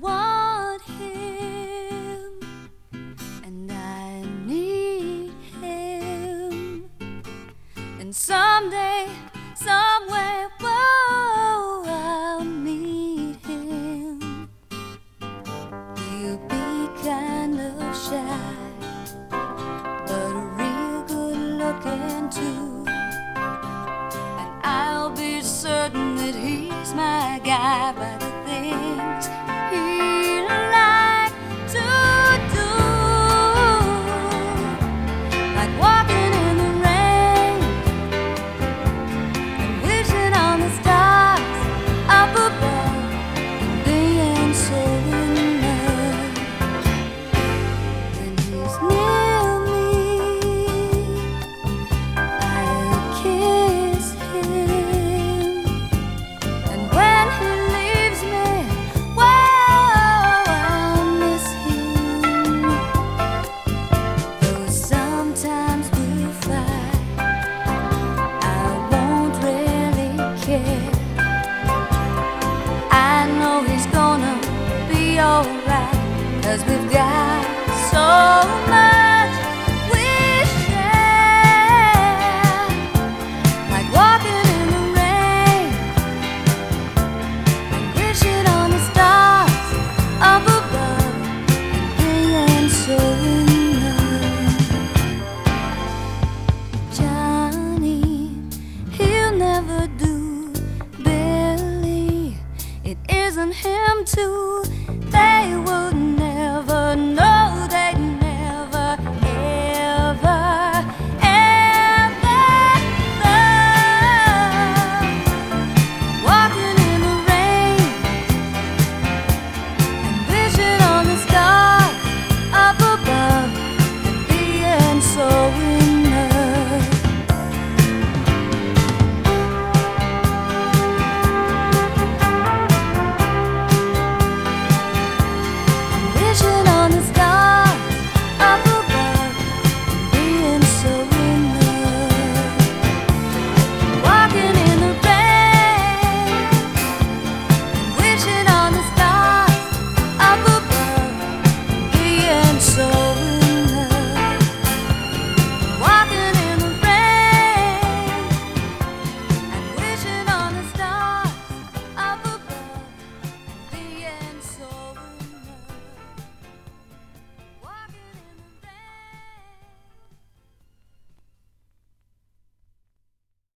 want him and I need him. And someday, somewhere, oh, I'll meet him. You be kind of shy, but real good looking too. And I'll be certain that he's my guy by cause we've got so much we share. Like walking in the rain and on the stars up above so in love. Johnny, he'll never do Billy. It isn't him too. They.